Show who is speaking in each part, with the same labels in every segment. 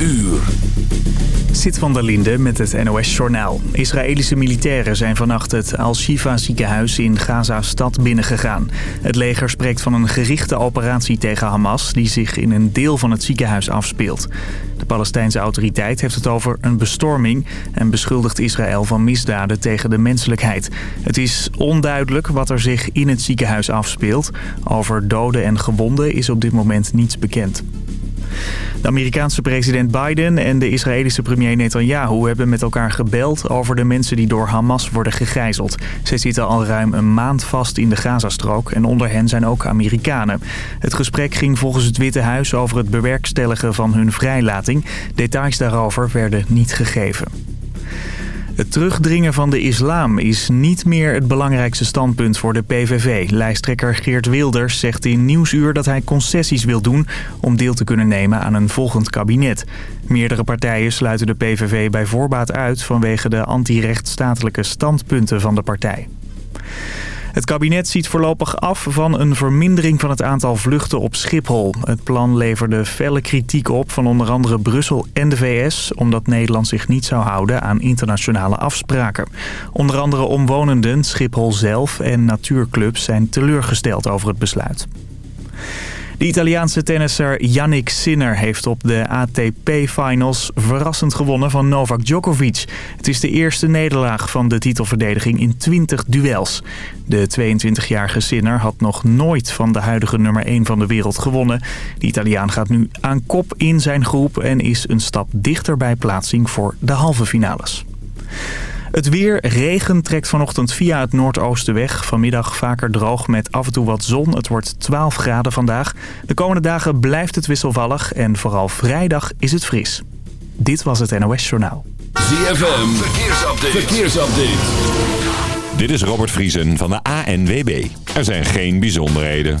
Speaker 1: uur.
Speaker 2: Van der Linde met het NOS-journaal. Israëlische militairen zijn vannacht het Al-Shifa ziekenhuis in Gaza-stad binnengegaan. Het leger spreekt van een gerichte operatie tegen Hamas... die zich in een deel van het ziekenhuis afspeelt. De Palestijnse autoriteit heeft het over een bestorming... en beschuldigt Israël van misdaden tegen de menselijkheid. Het is onduidelijk wat er zich in het ziekenhuis afspeelt. Over doden en gewonden is op dit moment niets bekend. De Amerikaanse president Biden en de Israëlische premier Netanyahu hebben met elkaar gebeld over de mensen die door Hamas worden gegijzeld. Ze zitten al ruim een maand vast in de Gazastrook en onder hen zijn ook Amerikanen. Het gesprek ging volgens het Witte Huis over het bewerkstelligen van hun vrijlating. Details daarover werden niet gegeven. Het terugdringen van de islam is niet meer het belangrijkste standpunt voor de PVV. Lijsttrekker Geert Wilders zegt in Nieuwsuur dat hij concessies wil doen... om deel te kunnen nemen aan een volgend kabinet. Meerdere partijen sluiten de PVV bij voorbaat uit... vanwege de anti-rechtsstatelijke standpunten van de partij. Het kabinet ziet voorlopig af van een vermindering van het aantal vluchten op Schiphol. Het plan leverde felle kritiek op van onder andere Brussel en de VS... omdat Nederland zich niet zou houden aan internationale afspraken. Onder andere omwonenden, Schiphol zelf en natuurclubs zijn teleurgesteld over het besluit. De Italiaanse tennisser Yannick Sinner heeft op de ATP-finals verrassend gewonnen van Novak Djokovic. Het is de eerste nederlaag van de titelverdediging in 20 duels. De 22-jarige Sinner had nog nooit van de huidige nummer 1 van de wereld gewonnen. De Italiaan gaat nu aan kop in zijn groep en is een stap dichter bij plaatsing voor de halve finales. Het weer, regen trekt vanochtend via het noordoosten weg. Vanmiddag vaker droog met af en toe wat zon. Het wordt 12 graden vandaag. De komende dagen blijft het wisselvallig en vooral vrijdag is het fris. Dit was het NOS Journaal.
Speaker 1: ZFM, verkeersupdate. verkeersupdate.
Speaker 3: Dit is Robert Vriesen van de ANWB. Er zijn geen bijzonderheden.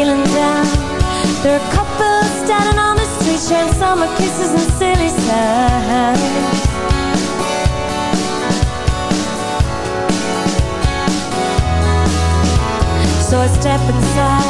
Speaker 4: Feeling down. There are couples standing on the street sharing summer kisses and silly signs. So I step inside,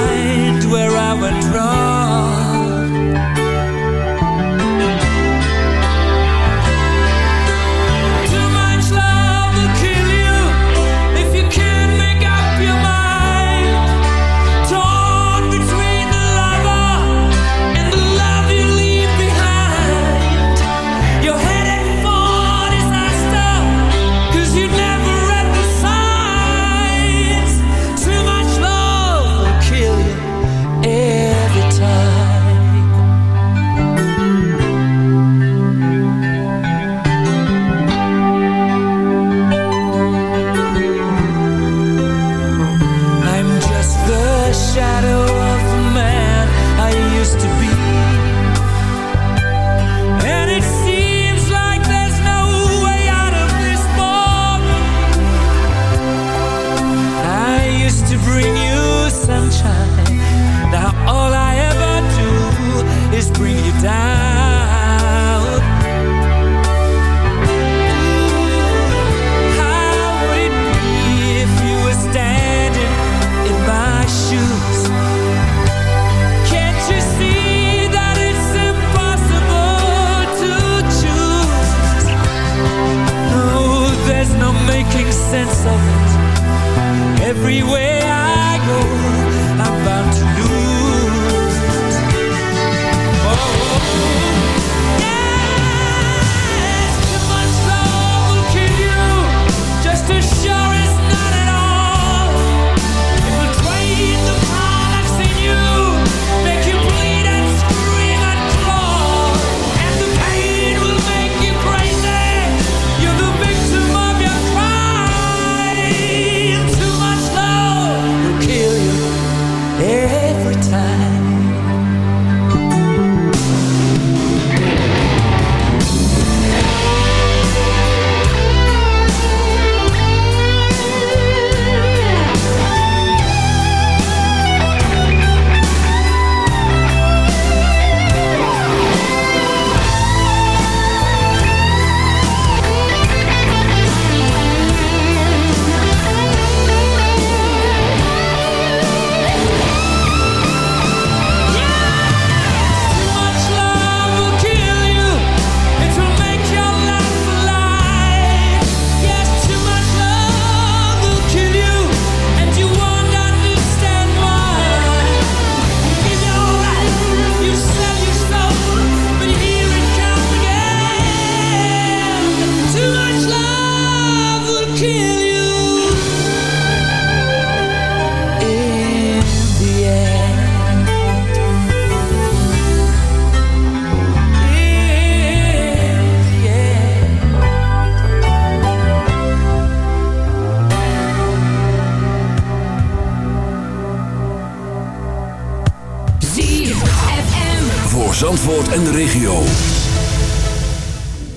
Speaker 1: overdrive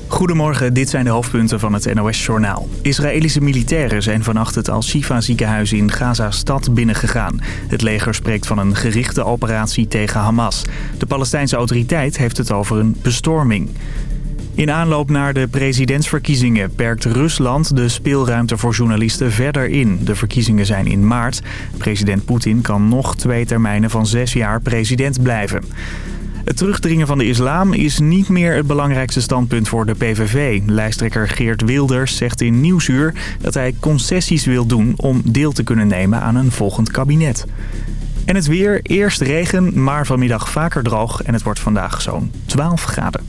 Speaker 2: Goedemorgen, dit zijn de hoofdpunten van het NOS-journaal. Israëlische militairen zijn vannacht het Al-Shifa ziekenhuis in Gaza-stad binnengegaan. Het leger spreekt van een gerichte operatie tegen Hamas. De Palestijnse autoriteit heeft het over een bestorming. In aanloop naar de presidentsverkiezingen perkt Rusland de speelruimte voor journalisten verder in. De verkiezingen zijn in maart. President Poetin kan nog twee termijnen van zes jaar president blijven. Het terugdringen van de islam is niet meer het belangrijkste standpunt voor de PVV. Lijsttrekker Geert Wilders zegt in Nieuwsuur dat hij concessies wil doen om deel te kunnen nemen aan een volgend kabinet. En het weer, eerst regen, maar vanmiddag vaker droog en het wordt vandaag zo'n 12 graden.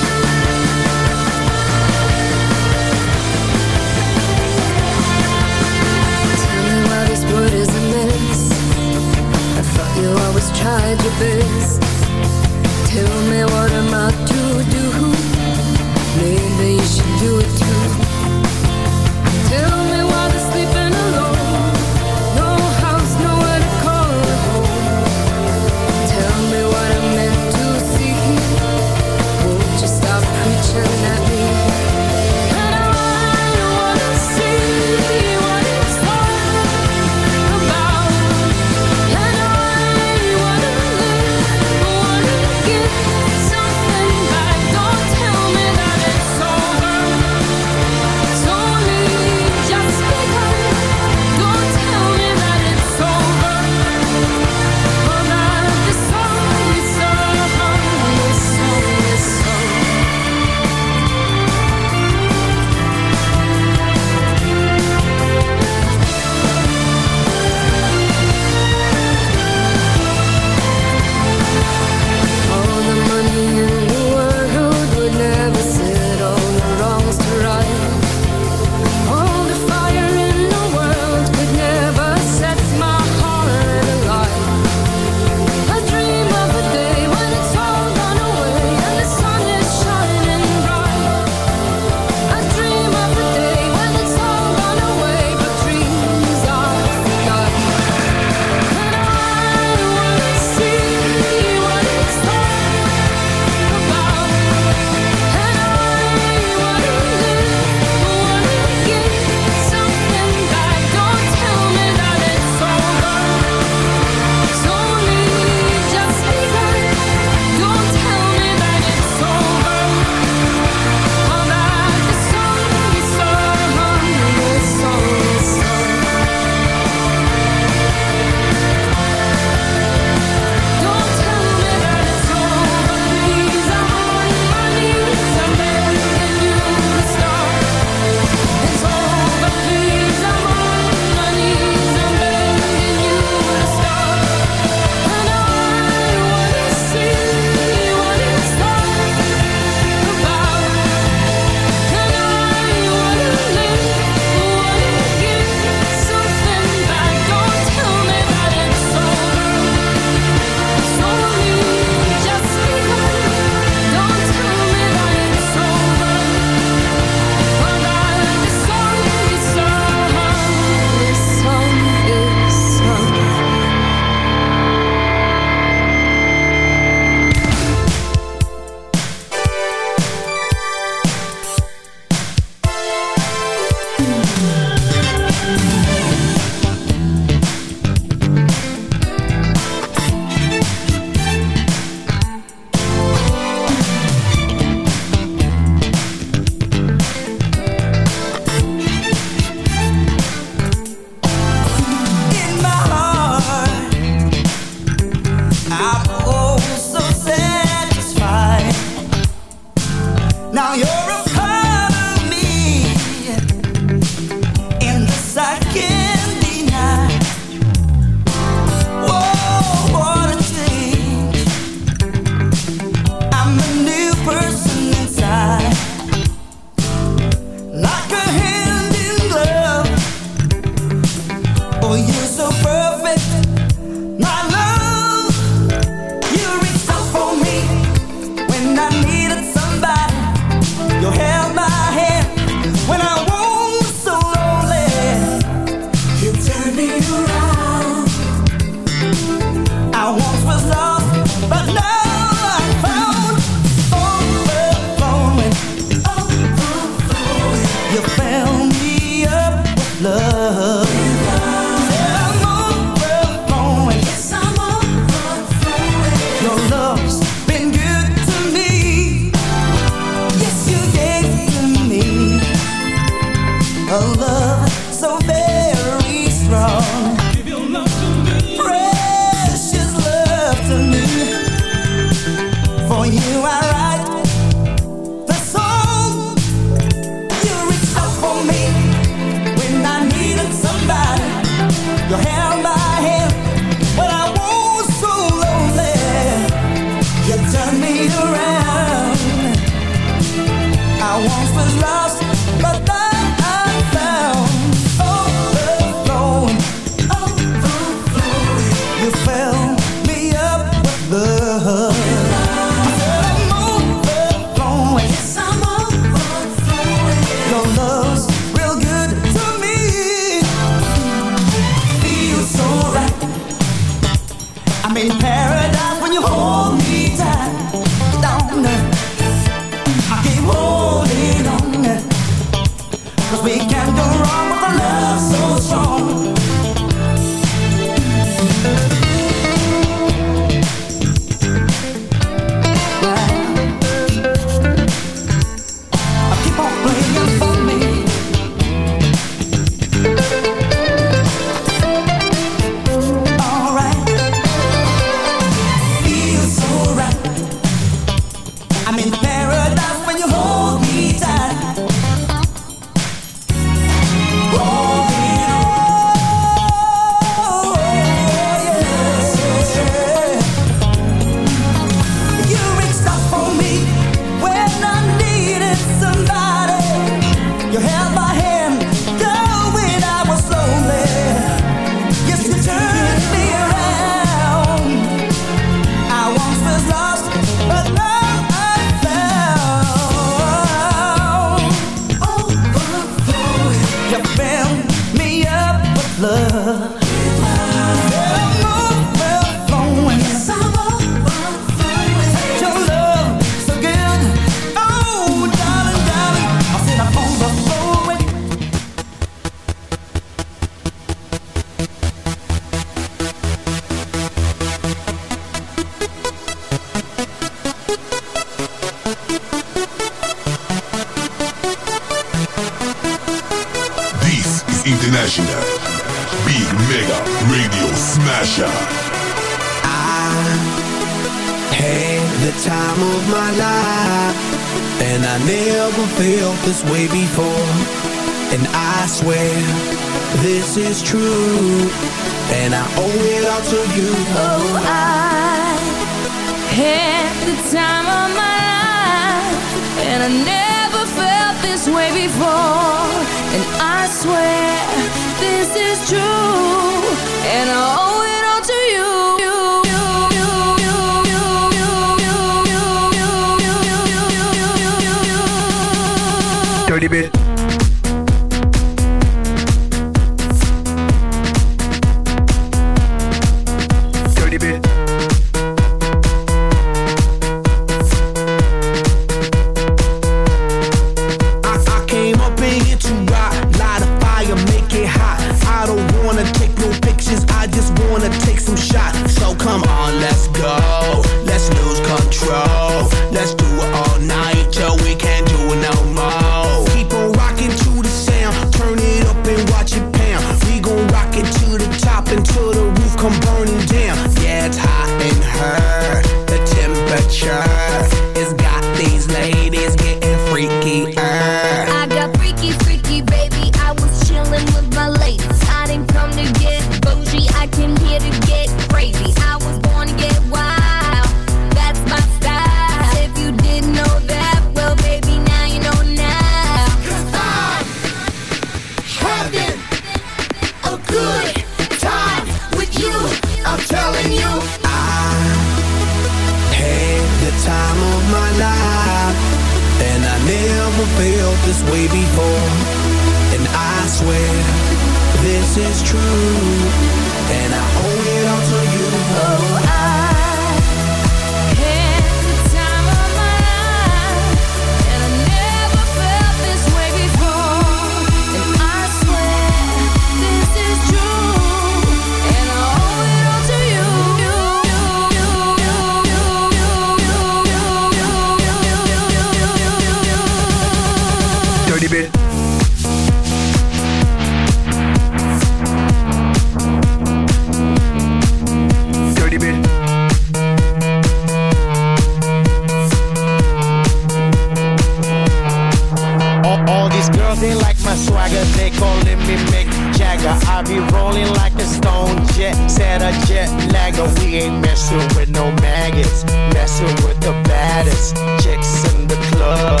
Speaker 5: chicks in the club.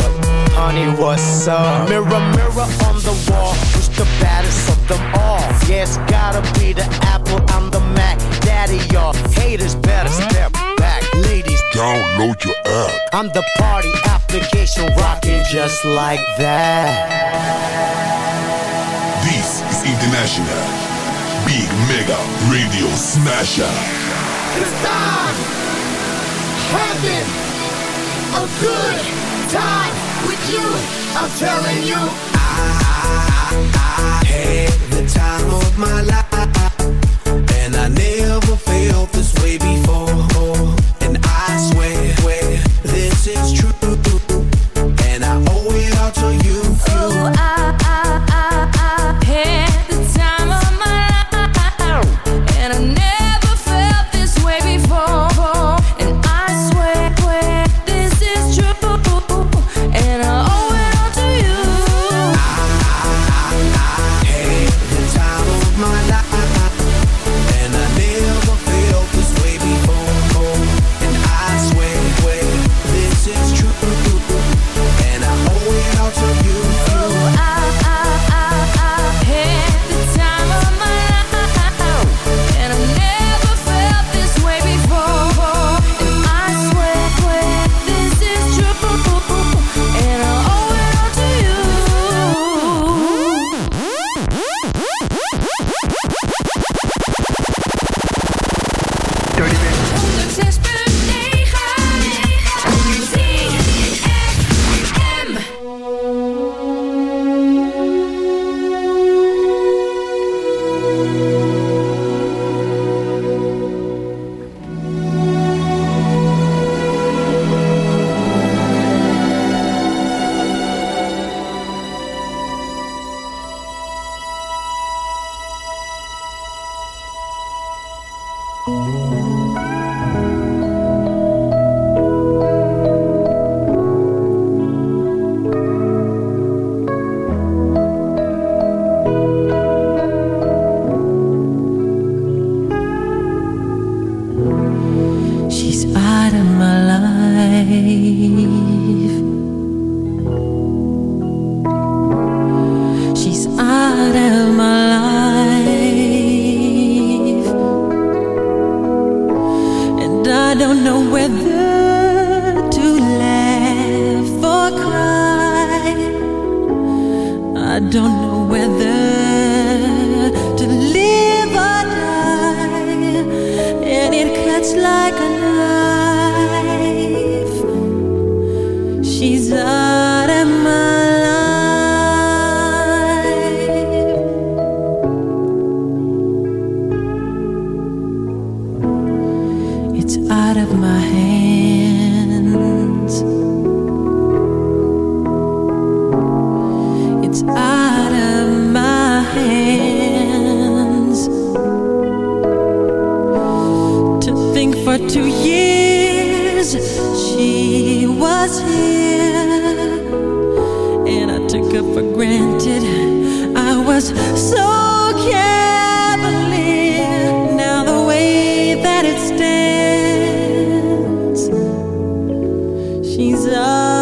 Speaker 5: Honey, what's up? Mirror, mirror on the wall, who's the baddest of them all? Yeah, it's gotta be the Apple, I'm the Mac. Daddy, y'all haters better step back. Ladies,
Speaker 6: download your app.
Speaker 5: I'm the party application rocking just like that.
Speaker 6: This is International Big Mega Radio Smasher.
Speaker 5: It's time! Heaven! a good time with you. I'm telling you.
Speaker 7: I, I, I
Speaker 4: had the time of my life, and I never felt this way before. And I swear, swear this is true.
Speaker 8: love.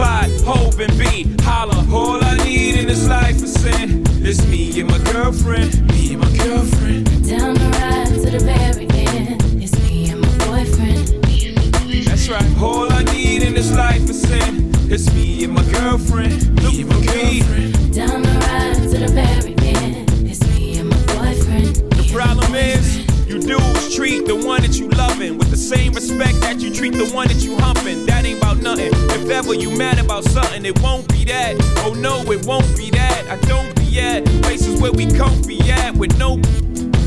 Speaker 9: Clyde, Hov and B. Holla, all I need in this life is sin. It's me and my girlfriend, me and my girlfriend.
Speaker 4: Down the ride to the end. It's me and my boyfriend.
Speaker 9: That's right. All I need in this life is sin. It's me and my girlfriend. Me and my girlfriend.
Speaker 4: Down the ride to the end. It's me and my boyfriend.
Speaker 9: The problem is, dudes treat the one that you loving with the same respect that you treat the one that you humping. That ain't about nothing. If ever you mad about something, it won't be that. Oh no, it won't be that. I don't be at places where we comfy at with no.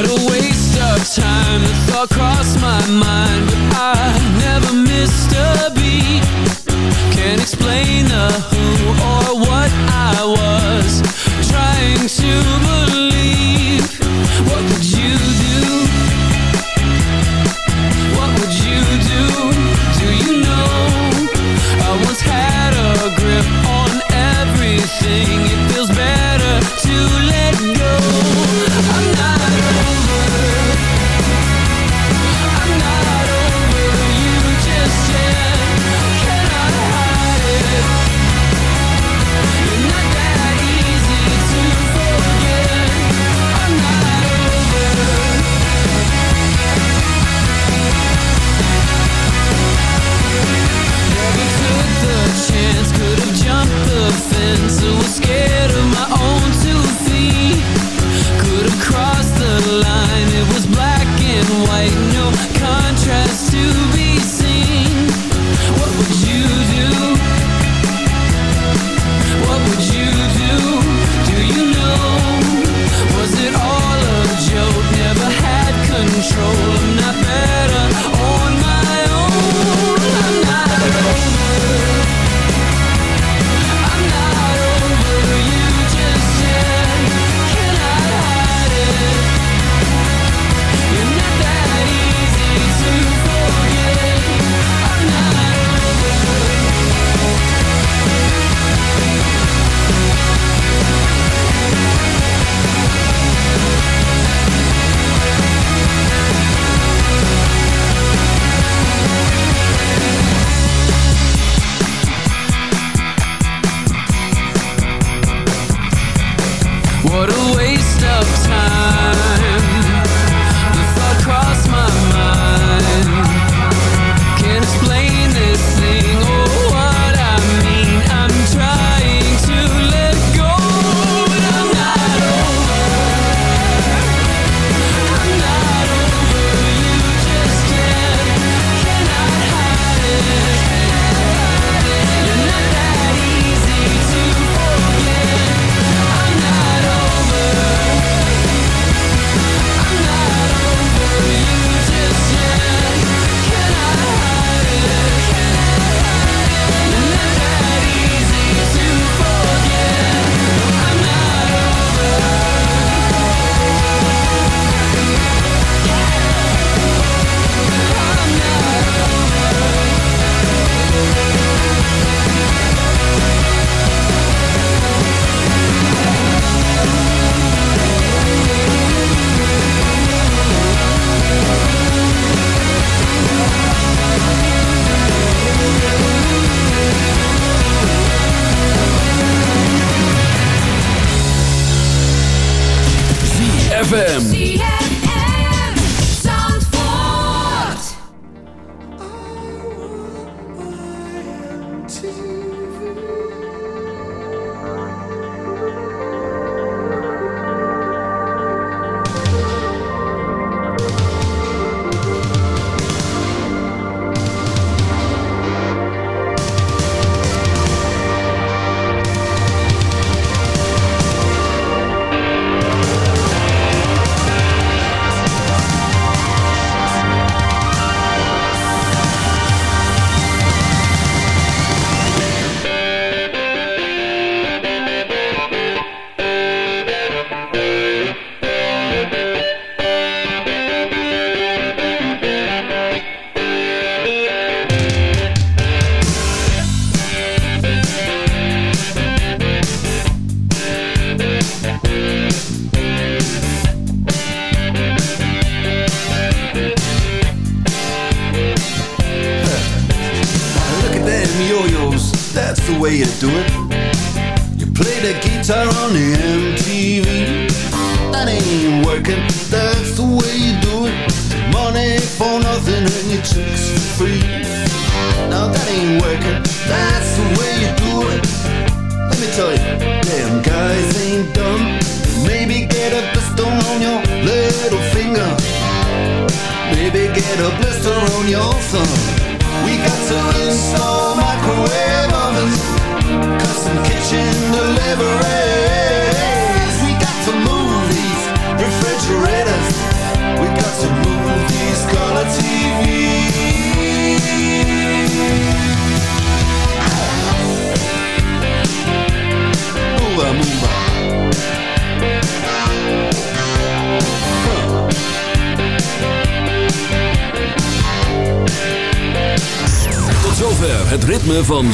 Speaker 4: What
Speaker 9: a waste
Speaker 4: of
Speaker 9: time.
Speaker 4: The thought crossed my mind
Speaker 9: But I
Speaker 10: never
Speaker 11: missed a beat. Can't explain the who or what I was Trying to